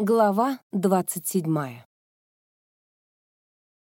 Глава 27.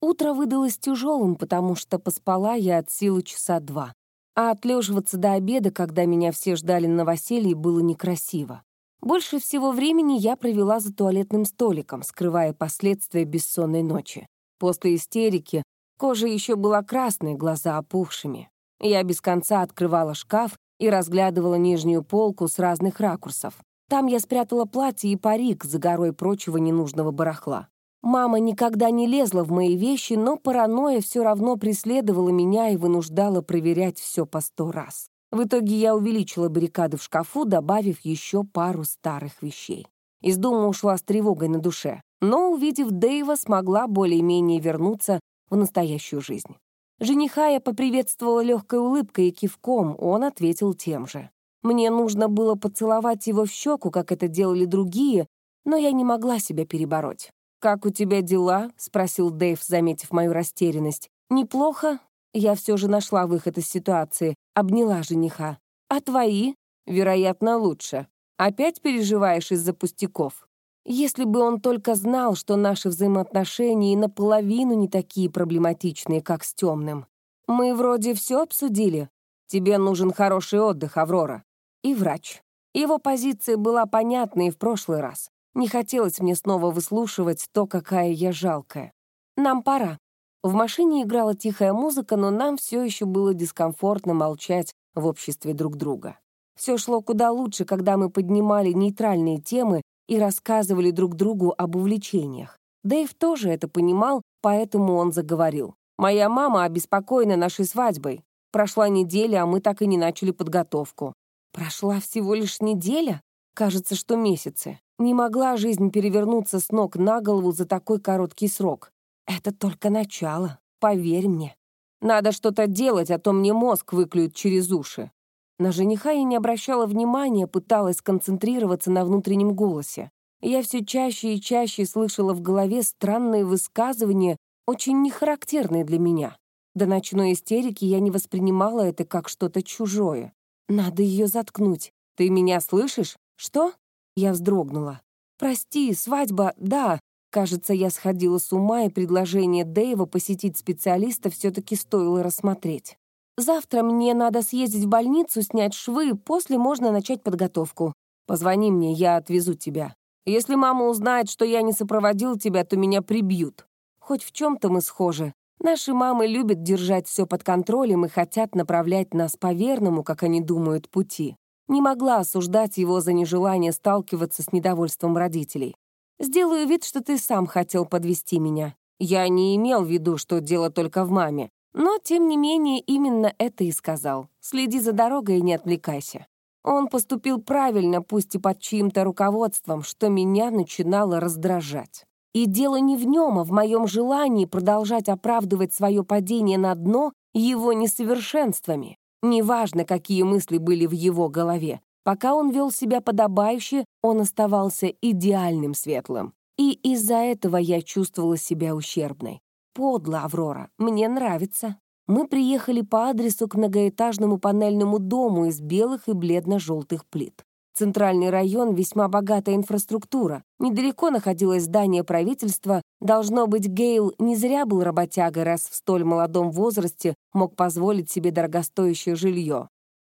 Утро выдалось тяжелым, потому что поспала я от силы часа два. А отлеживаться до обеда, когда меня все ждали на новоселье, было некрасиво. Больше всего времени я провела за туалетным столиком, скрывая последствия бессонной ночи. После истерики кожа еще была красной, глаза опухшими. Я без конца открывала шкаф и разглядывала нижнюю полку с разных ракурсов. Там я спрятала платье и парик за горой прочего ненужного барахла. Мама никогда не лезла в мои вещи, но паранойя все равно преследовала меня и вынуждала проверять все по сто раз. В итоге я увеличила баррикады в шкафу, добавив еще пару старых вещей. Из дома ушла с тревогой на душе, но, увидев Дэйва, смогла более-менее вернуться в настоящую жизнь. Жениха я поприветствовала легкой улыбкой и кивком, он ответил тем же. Мне нужно было поцеловать его в щеку, как это делали другие, но я не могла себя перебороть. «Как у тебя дела?» — спросил Дэйв, заметив мою растерянность. «Неплохо. Я все же нашла выход из ситуации, обняла жениха. А твои? Вероятно, лучше. Опять переживаешь из-за пустяков?» Если бы он только знал, что наши взаимоотношения и наполовину не такие проблематичные, как с темным. Мы вроде все обсудили. Тебе нужен хороший отдых, Аврора и врач. Его позиция была понятна и в прошлый раз. Не хотелось мне снова выслушивать то, какая я жалкая. Нам пора. В машине играла тихая музыка, но нам все еще было дискомфортно молчать в обществе друг друга. Все шло куда лучше, когда мы поднимали нейтральные темы и рассказывали друг другу об увлечениях. Дэйв тоже это понимал, поэтому он заговорил. «Моя мама обеспокоена нашей свадьбой. Прошла неделя, а мы так и не начали подготовку. Прошла всего лишь неделя? Кажется, что месяцы. Не могла жизнь перевернуться с ног на голову за такой короткий срок. Это только начало, поверь мне. Надо что-то делать, а то мне мозг выклюют через уши. На жениха я не обращала внимания, пыталась сконцентрироваться на внутреннем голосе. Я все чаще и чаще слышала в голове странные высказывания, очень нехарактерные для меня. До ночной истерики я не воспринимала это как что-то чужое. Надо ее заткнуть. Ты меня слышишь? Что? Я вздрогнула. Прости, свадьба, да. Кажется, я сходила с ума, и предложение Дэйва посетить специалиста все-таки стоило рассмотреть. Завтра мне надо съездить в больницу, снять швы, после можно начать подготовку. Позвони мне, я отвезу тебя. Если мама узнает, что я не сопроводил тебя, то меня прибьют. Хоть в чем-то мы схожи. Наши мамы любят держать все под контролем и хотят направлять нас по верному, как они думают, пути. Не могла осуждать его за нежелание сталкиваться с недовольством родителей. Сделаю вид, что ты сам хотел подвести меня. Я не имел в виду, что дело только в маме. Но, тем не менее, именно это и сказал. Следи за дорогой и не отвлекайся. Он поступил правильно, пусть и под чьим-то руководством, что меня начинало раздражать. И дело не в нем, а в моем желании продолжать оправдывать свое падение на дно его несовершенствами. Неважно, какие мысли были в его голове. Пока он вел себя подобающе, он оставался идеальным светлым. И из-за этого я чувствовала себя ущербной. Подло, Аврора, мне нравится. Мы приехали по адресу к многоэтажному панельному дому из белых и бледно-желтых плит. Центральный район — весьма богатая инфраструктура. Недалеко находилось здание правительства. Должно быть, Гейл не зря был работягой, раз в столь молодом возрасте мог позволить себе дорогостоящее жилье.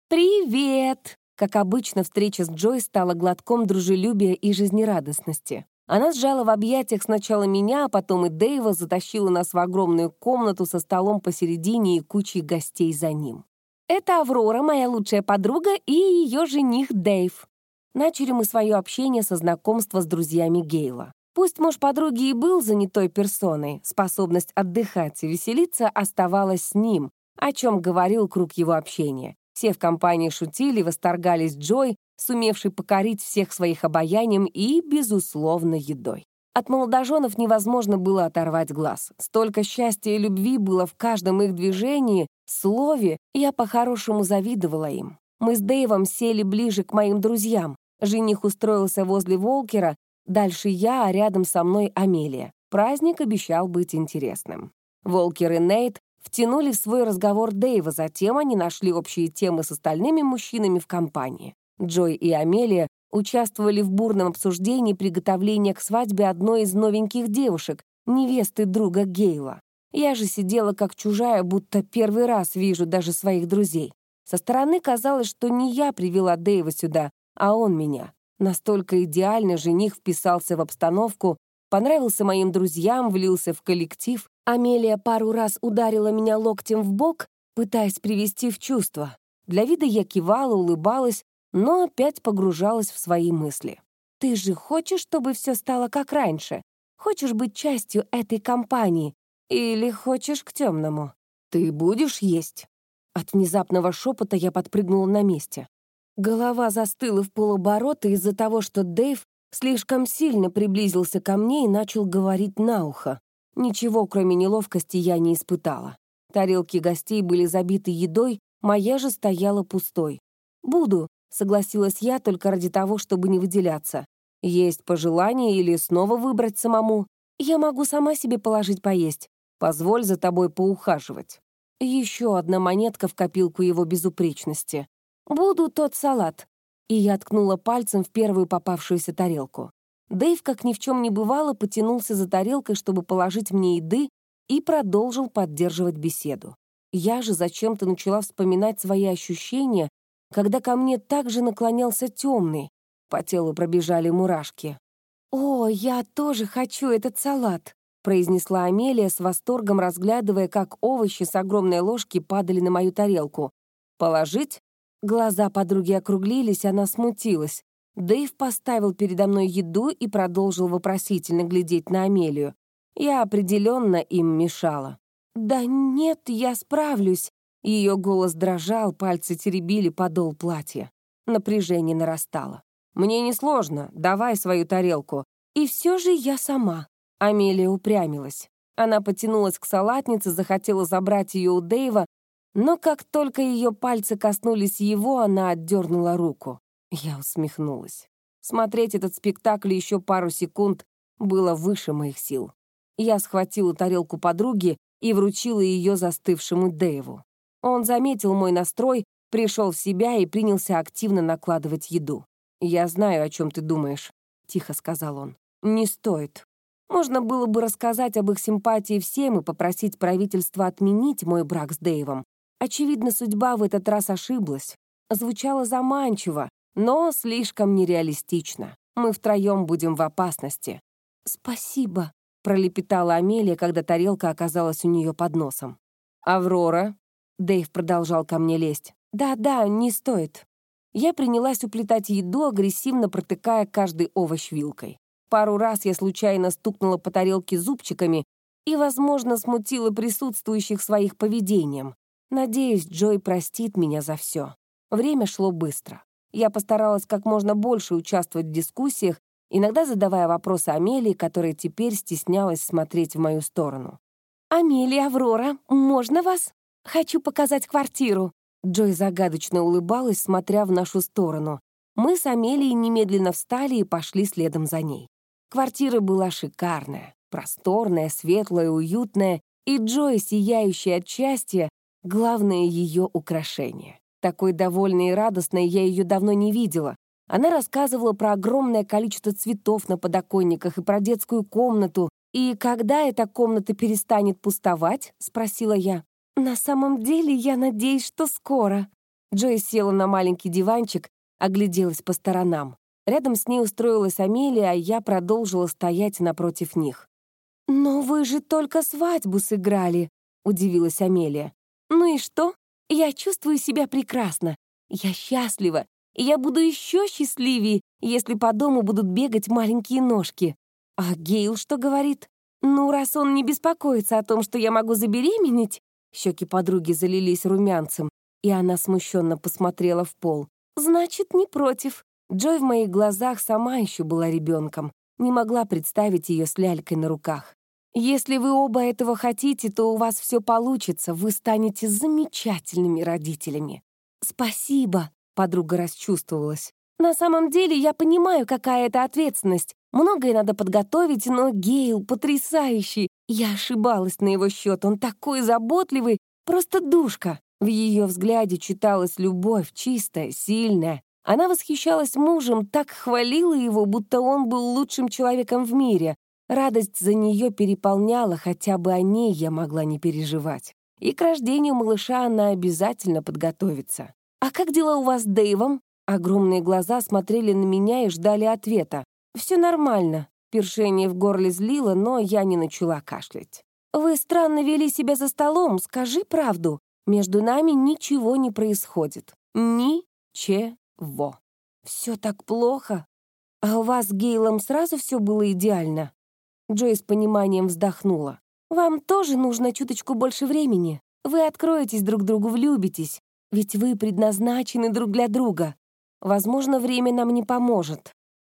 «Привет!» Как обычно, встреча с Джой стала глотком дружелюбия и жизнерадостности. Она сжала в объятиях сначала меня, а потом и Дэйва затащила нас в огромную комнату со столом посередине и кучей гостей за ним. «Это Аврора, моя лучшая подруга, и ее жених Дэйв. Начали мы свое общение со знакомства с друзьями Гейла. Пусть муж подруги и был занятой персоной, способность отдыхать и веселиться оставалась с ним, о чем говорил круг его общения. Все в компании шутили, восторгались Джой, сумевшей покорить всех своих обаянием и, безусловно, едой. От молодоженов невозможно было оторвать глаз. Столько счастья и любви было в каждом их движении, слове, я по-хорошему завидовала им. Мы с Дэйвом сели ближе к моим друзьям. Жених устроился возле Волкера, дальше я, а рядом со мной Амелия. Праздник обещал быть интересным. Волкер и Нейт втянули в свой разговор Дэйва, затем они нашли общие темы с остальными мужчинами в компании. Джой и Амелия участвовали в бурном обсуждении приготовления к свадьбе одной из новеньких девушек, невесты друга Гейла. Я же сидела как чужая, будто первый раз вижу даже своих друзей. Со стороны казалось, что не я привела Дэйва сюда, а он меня. Настолько идеально жених вписался в обстановку, понравился моим друзьям, влился в коллектив. Амелия пару раз ударила меня локтем в бок, пытаясь привести в чувство. Для вида я кивала, улыбалась, но опять погружалась в свои мысли. «Ты же хочешь, чтобы все стало как раньше? Хочешь быть частью этой компании? Или хочешь к темному? Ты будешь есть?» От внезапного шепота я подпрыгнула на месте. Голова застыла в полоборота из-за того, что Дэйв слишком сильно приблизился ко мне и начал говорить на ухо. Ничего, кроме неловкости, я не испытала. Тарелки гостей были забиты едой, моя же стояла пустой. «Буду», — согласилась я только ради того, чтобы не выделяться. «Есть пожелание или снова выбрать самому? Я могу сама себе положить поесть. Позволь за тобой поухаживать». Еще одна монетка в копилку его безупречности. «Буду тот салат». И я ткнула пальцем в первую попавшуюся тарелку. Дэйв, как ни в чем не бывало, потянулся за тарелкой, чтобы положить мне еды, и продолжил поддерживать беседу. Я же зачем-то начала вспоминать свои ощущения, когда ко мне также наклонялся темный. По телу пробежали мурашки. «О, я тоже хочу этот салат!» произнесла Амелия с восторгом, разглядывая, как овощи с огромной ложки падали на мою тарелку. «Положить?» Глаза подруги округлились, она смутилась. Дэйв поставил передо мной еду и продолжил вопросительно глядеть на Амелию. Я определенно им мешала. «Да нет, я справлюсь». Ее голос дрожал, пальцы теребили подол платья. Напряжение нарастало. «Мне несложно, давай свою тарелку». «И все же я сама», Амелия упрямилась. Она потянулась к салатнице, захотела забрать ее у Дэйва, но как только ее пальцы коснулись его, она отдернула руку. Я усмехнулась. Смотреть этот спектакль еще пару секунд было выше моих сил. Я схватила тарелку подруги и вручила ее застывшему Дэйву. Он заметил мой настрой, пришел в себя и принялся активно накладывать еду. «Я знаю, о чем ты думаешь», — тихо сказал он. «Не стоит. Можно было бы рассказать об их симпатии всем и попросить правительство отменить мой брак с Дэйвом. Очевидно, судьба в этот раз ошиблась. Звучало заманчиво, но слишком нереалистично. Мы втроем будем в опасности. «Спасибо», — пролепетала Амелия, когда тарелка оказалась у нее под носом. «Аврора?» — Дэйв продолжал ко мне лезть. «Да-да, не стоит». Я принялась уплетать еду, агрессивно протыкая каждый овощ вилкой. Пару раз я случайно стукнула по тарелке зубчиками и, возможно, смутила присутствующих своих поведением. Надеюсь, Джой простит меня за все. Время шло быстро. Я постаралась как можно больше участвовать в дискуссиях, иногда задавая вопросы Амелии, которая теперь стеснялась смотреть в мою сторону. «Амелия, Аврора, можно вас? Хочу показать квартиру». Джой загадочно улыбалась, смотря в нашу сторону. Мы с Амелией немедленно встали и пошли следом за ней. Квартира была шикарная, просторная, светлая, уютная, и Джой, сияющая от счастья, главное ее украшение. Такой довольной и радостной я ее давно не видела. Она рассказывала про огромное количество цветов на подоконниках и про детскую комнату. «И когда эта комната перестанет пустовать?» — спросила я. «На самом деле, я надеюсь, что скоро». Джой села на маленький диванчик, огляделась по сторонам. Рядом с ней устроилась Амелия, а я продолжила стоять напротив них. «Но вы же только свадьбу сыграли», — удивилась Амелия. «Ну и что? Я чувствую себя прекрасно. Я счастлива, и я буду еще счастливее, если по дому будут бегать маленькие ножки. А Гейл что говорит? Ну, раз он не беспокоится о том, что я могу забеременеть...» Щеки подруги залились румянцем, и она смущенно посмотрела в пол. «Значит, не против. Джой в моих глазах сама еще была ребенком, не могла представить ее с лялькой на руках. Если вы оба этого хотите, то у вас все получится, вы станете замечательными родителями. Спасибо, подруга расчувствовалась. На самом деле я понимаю, какая это ответственность. Многое надо подготовить, но Гейл потрясающий. Я ошибалась на его счет, он такой заботливый, просто душка. В ее взгляде читалась любовь, чистая, сильная, Она восхищалась мужем, так хвалила его, будто он был лучшим человеком в мире. Радость за нее переполняла, хотя бы о ней я могла не переживать. И к рождению малыша она обязательно подготовится. «А как дела у вас с Дэйвом?» Огромные глаза смотрели на меня и ждали ответа. «Все нормально». Першение в горле злило, но я не начала кашлять. «Вы странно вели себя за столом, скажи правду. Между нами ничего не происходит. Ничего. Все так плохо. А у вас с Гейлом сразу все было идеально?» Джой с пониманием вздохнула. «Вам тоже нужно чуточку больше времени. Вы откроетесь друг другу, влюбитесь. Ведь вы предназначены друг для друга. Возможно, время нам не поможет.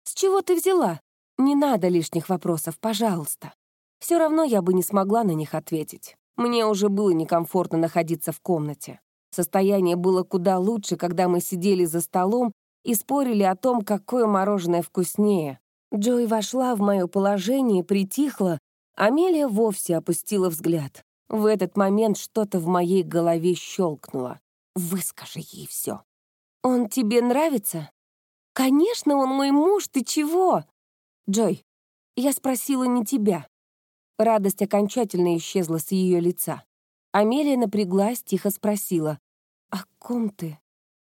С чего ты взяла? Не надо лишних вопросов, пожалуйста. Все равно я бы не смогла на них ответить. Мне уже было некомфортно находиться в комнате. Состояние было куда лучше, когда мы сидели за столом и спорили о том, какое мороженое вкуснее. Джой вошла в мое положение, притихла, Амелия вовсе опустила взгляд. В этот момент что-то в моей голове щелкнуло. Выскажи ей все. «Он тебе нравится?» «Конечно, он мой муж, ты чего?» «Джой, я спросила не тебя». Радость окончательно исчезла с ее лица. Амелия напряглась, тихо спросила. «О ком ты?»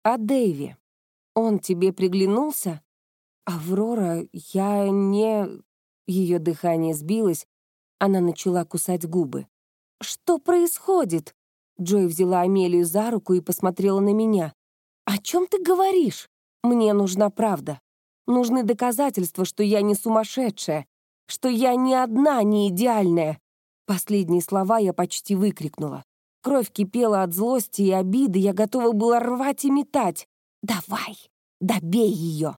«О Дэйве. Он тебе приглянулся?» «Аврора, я не...» Ее дыхание сбилось, она начала кусать губы. «Что происходит?» Джой взяла Амелию за руку и посмотрела на меня. «О чем ты говоришь? Мне нужна правда. Нужны доказательства, что я не сумасшедшая, что я ни одна не идеальная». Последние слова я почти выкрикнула. Кровь кипела от злости и обиды, я готова была рвать и метать. «Давай, добей ее!»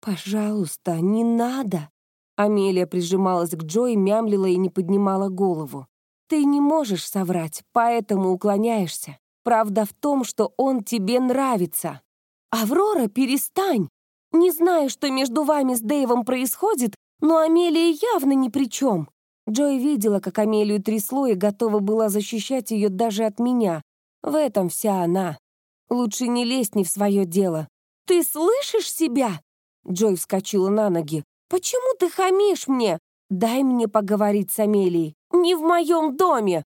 «Пожалуйста, не надо!» Амелия прижималась к Джой, мямлила и не поднимала голову. Ты не можешь соврать, поэтому уклоняешься. Правда в том, что он тебе нравится. Аврора, перестань! Не знаю, что между вами с Дэйвом происходит, но Амелия явно ни при чем. Джой видела, как Амелию трясло и готова была защищать ее даже от меня. В этом вся она. Лучше не лезь не в свое дело. «Ты слышишь себя?» Джой вскочила на ноги. «Почему ты хамишь мне? Дай мне поговорить с Амелией. Не в моем доме!»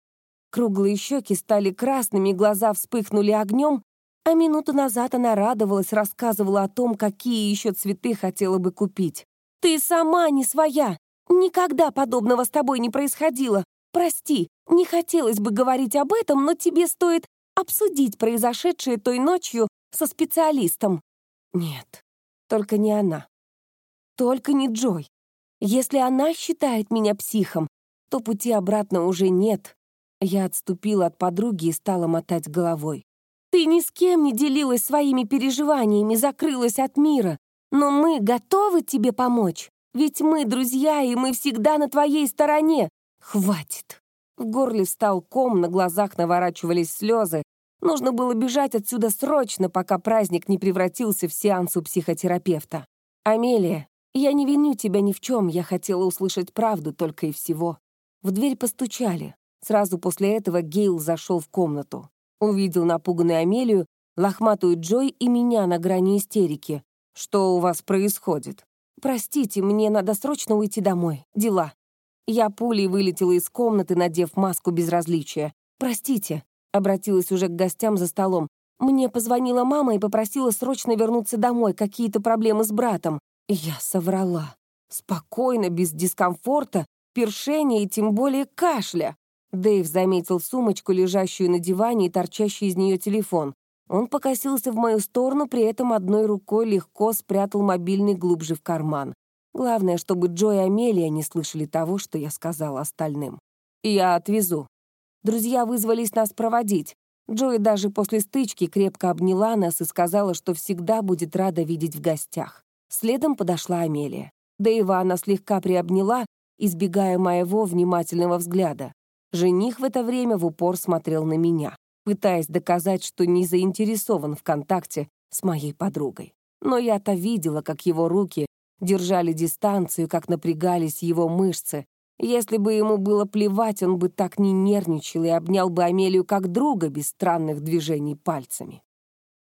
Круглые щеки стали красными, глаза вспыхнули огнем, а минуту назад она радовалась, рассказывала о том, какие еще цветы хотела бы купить. «Ты сама не своя! Никогда подобного с тобой не происходило! Прости, не хотелось бы говорить об этом, но тебе стоит обсудить произошедшее той ночью со специалистом». «Нет, только не она. Только не Джой. Если она считает меня психом, то пути обратно уже нет. Я отступила от подруги и стала мотать головой. Ты ни с кем не делилась своими переживаниями, закрылась от мира. Но мы готовы тебе помочь. Ведь мы друзья, и мы всегда на твоей стороне. Хватит. В горле встал ком, на глазах наворачивались слезы. Нужно было бежать отсюда срочно, пока праздник не превратился в сеанс у психотерапевта. «Амелия, я не виню тебя ни в чем, я хотела услышать правду только и всего». В дверь постучали. Сразу после этого Гейл зашел в комнату. Увидел напуганную Амелию, лохматую Джой и меня на грани истерики. «Что у вас происходит?» «Простите, мне надо срочно уйти домой. Дела». Я пулей вылетела из комнаты, надев маску безразличия. «Простите», — обратилась уже к гостям за столом. «Мне позвонила мама и попросила срочно вернуться домой, какие-то проблемы с братом». Я соврала. Спокойно, без дискомфорта, першения и тем более кашля. Дэйв заметил сумочку, лежащую на диване и торчащий из нее телефон. Он покосился в мою сторону, при этом одной рукой легко спрятал мобильный глубже в карман. Главное, чтобы Джо и Амелия не слышали того, что я сказала остальным. «Я отвезу». Друзья вызвались нас проводить. Джои даже после стычки крепко обняла нас и сказала, что всегда будет рада видеть в гостях. Следом подошла Амелия. Дэйва она слегка приобняла, избегая моего внимательного взгляда. Жених в это время в упор смотрел на меня, пытаясь доказать, что не заинтересован в контакте с моей подругой. Но я-то видела, как его руки держали дистанцию, как напрягались его мышцы. Если бы ему было плевать, он бы так не нервничал и обнял бы Амелию как друга без странных движений пальцами.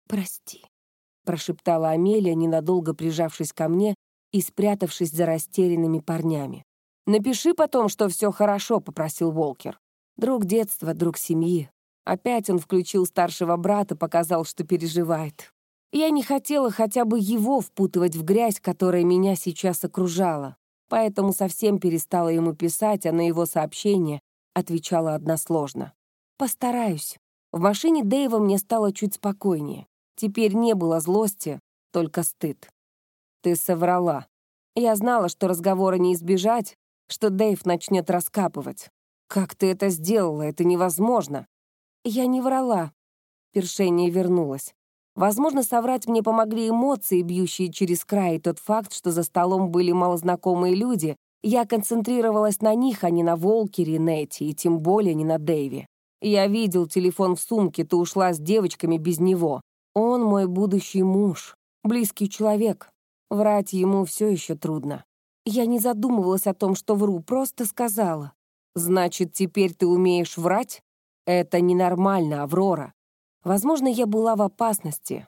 «Прости», — прошептала Амелия, ненадолго прижавшись ко мне и спрятавшись за растерянными парнями. «Напиши потом, что все хорошо», — попросил Волкер. Друг детства, друг семьи. Опять он включил старшего брата, показал, что переживает. Я не хотела хотя бы его впутывать в грязь, которая меня сейчас окружала, поэтому совсем перестала ему писать, а на его сообщение отвечала односложно. «Постараюсь». В машине Дэйва мне стало чуть спокойнее. Теперь не было злости, только стыд. «Ты соврала». Я знала, что разговора не избежать, что Дэйв начнет раскапывать. «Как ты это сделала? Это невозможно!» «Я не врала». Першение вернулось. Возможно, соврать мне помогли эмоции, бьющие через край, и тот факт, что за столом были малознакомые люди. Я концентрировалась на них, а не на Волкере, Нетти, и тем более не на Дэйве. Я видел телефон в сумке, ты ушла с девочками без него. Он мой будущий муж, близкий человек. Врать ему все еще трудно. Я не задумывалась о том, что вру, просто сказала. «Значит, теперь ты умеешь врать? Это ненормально, Аврора. Возможно, я была в опасности.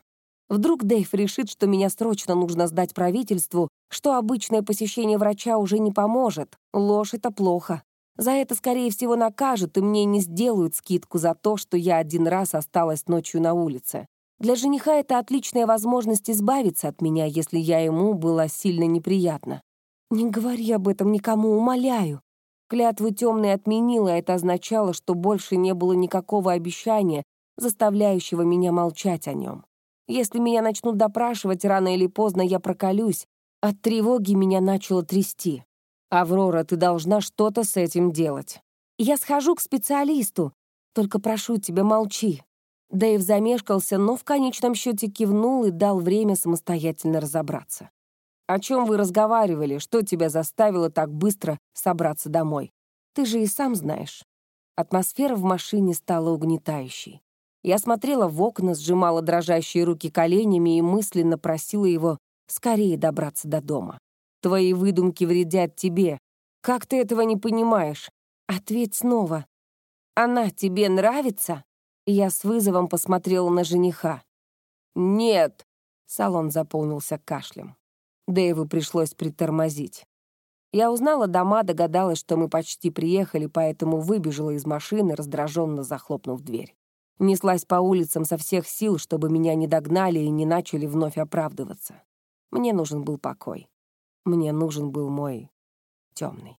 Вдруг Дэйв решит, что меня срочно нужно сдать правительству, что обычное посещение врача уже не поможет. Ложь — это плохо. За это, скорее всего, накажут, и мне не сделают скидку за то, что я один раз осталась ночью на улице. Для жениха это отличная возможность избавиться от меня, если я ему была сильно неприятна. «Не говори об этом никому, умоляю». Клятву темной отменила, это означало, что больше не было никакого обещания, заставляющего меня молчать о нем. Если меня начнут допрашивать, рано или поздно я проколюсь. От тревоги меня начало трясти. «Аврора, ты должна что-то с этим делать». «Я схожу к специалисту. Только прошу тебя, молчи». Дэйв замешкался, но в конечном счете кивнул и дал время самостоятельно разобраться. «О чем вы разговаривали? Что тебя заставило так быстро собраться домой? Ты же и сам знаешь». Атмосфера в машине стала угнетающей. Я смотрела в окна, сжимала дрожащие руки коленями и мысленно просила его скорее добраться до дома. «Твои выдумки вредят тебе. Как ты этого не понимаешь? Ответь снова. Она тебе нравится?» Я с вызовом посмотрела на жениха. «Нет!» — салон заполнился кашлем. Дэйву пришлось притормозить. Я узнала дома, догадалась, что мы почти приехали, поэтому выбежала из машины, раздраженно захлопнув дверь. Неслась по улицам со всех сил, чтобы меня не догнали и не начали вновь оправдываться. Мне нужен был покой. Мне нужен был мой темный.